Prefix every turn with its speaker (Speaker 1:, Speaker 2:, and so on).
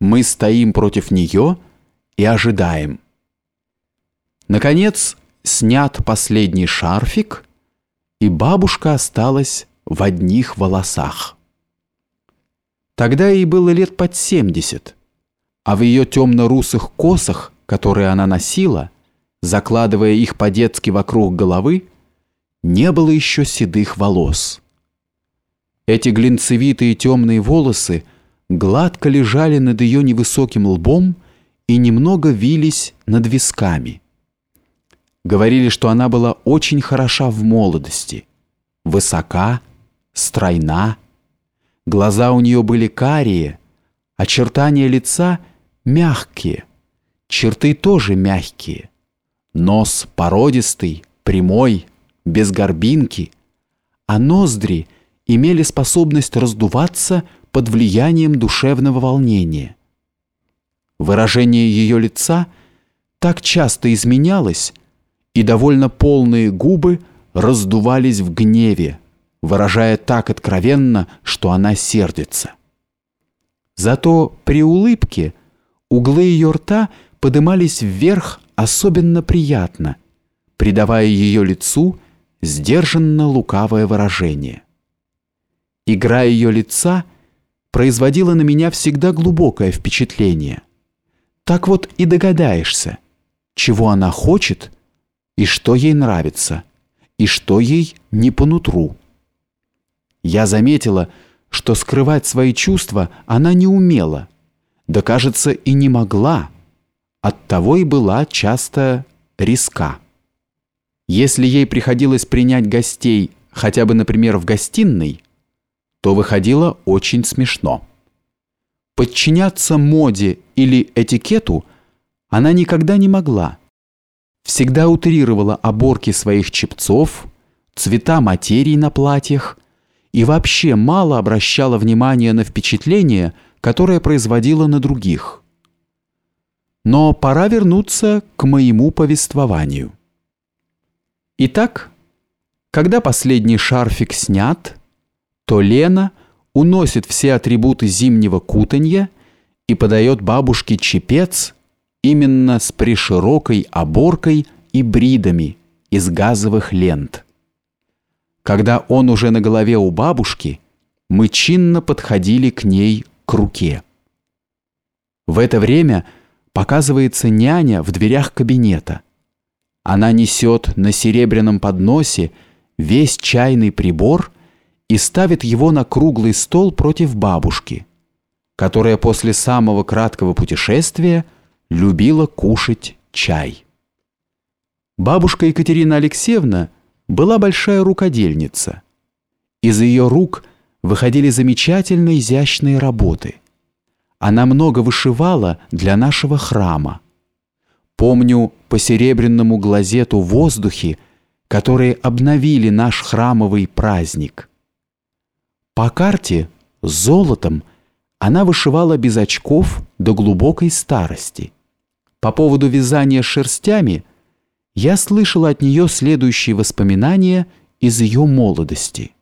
Speaker 1: мы стоим против нее и ожидаем. Наконец, снят последний шарфик, и бабушка осталась в одних волосах. Тогда ей было лет под семьдесят, а в ее темно-русых косах, которые она носила, закладывая их по-детски вокруг головы, не было еще седых волос. Эти глинцевитые темные волосы гладко лежали над ее невысоким лбом и немного вились над висками. Говорили, что она была очень хороша в молодости, высока, стройна, глаза у нее были карие, очертания лица мягкие, черты тоже мягкие, нос породистый, прямой, без горбинки, а ноздри имели способность раздуваться под влиянием душевного волнения. Выражение ее лица так часто изменялось, и довольно полные губы раздувались в гневе, выражая так откровенно, что она сердится. Зато при улыбке углы ее рта подымались вверх особенно приятно, придавая ее лицу сдержанно лукавое выражение. Игра ее лица производила на меня всегда глубокое впечатление. Так вот и догадаешься, чего она хочет и что ей нравится, и что ей не по нутру. Я заметила, что скрывать свои чувства она не умела, да, кажется, и не могла, оттого и была часто риска. Если ей приходилось принять гостей хотя бы, например, в гостиной, то выходило очень смешно. Подчиняться моде или этикету она никогда не могла. Всегда утрировала оборки своих чепцов, цвета материй на платьях и вообще мало обращала внимания на впечатление, которое производила на других. Но пора вернуться к моему повествованию. Итак, когда последний шарфик снят, то Лена уносит все атрибуты зимнего кутанья и подает бабушке чепец именно с приширокой оборкой и бридами из газовых лент. Когда он уже на голове у бабушки, мы чинно подходили к ней к руке. В это время показывается няня в дверях кабинета – она несет на серебряном подносе весь чайный прибор и ставит его на круглый стол против бабушки, которая после самого краткого путешествия любила кушать чай. Бабушка Екатерина Алексеевна была большая рукодельница. Из ее рук выходили замечательно изящные работы. Она много вышивала для нашего храма. Помню по серебряному глазету воздухи, которые обновили наш храмовый праздник. По карте с золотом она вышивала без очков до глубокой старости. По поводу вязания шерстями я слышал от нее следующие воспоминания из ее молодости –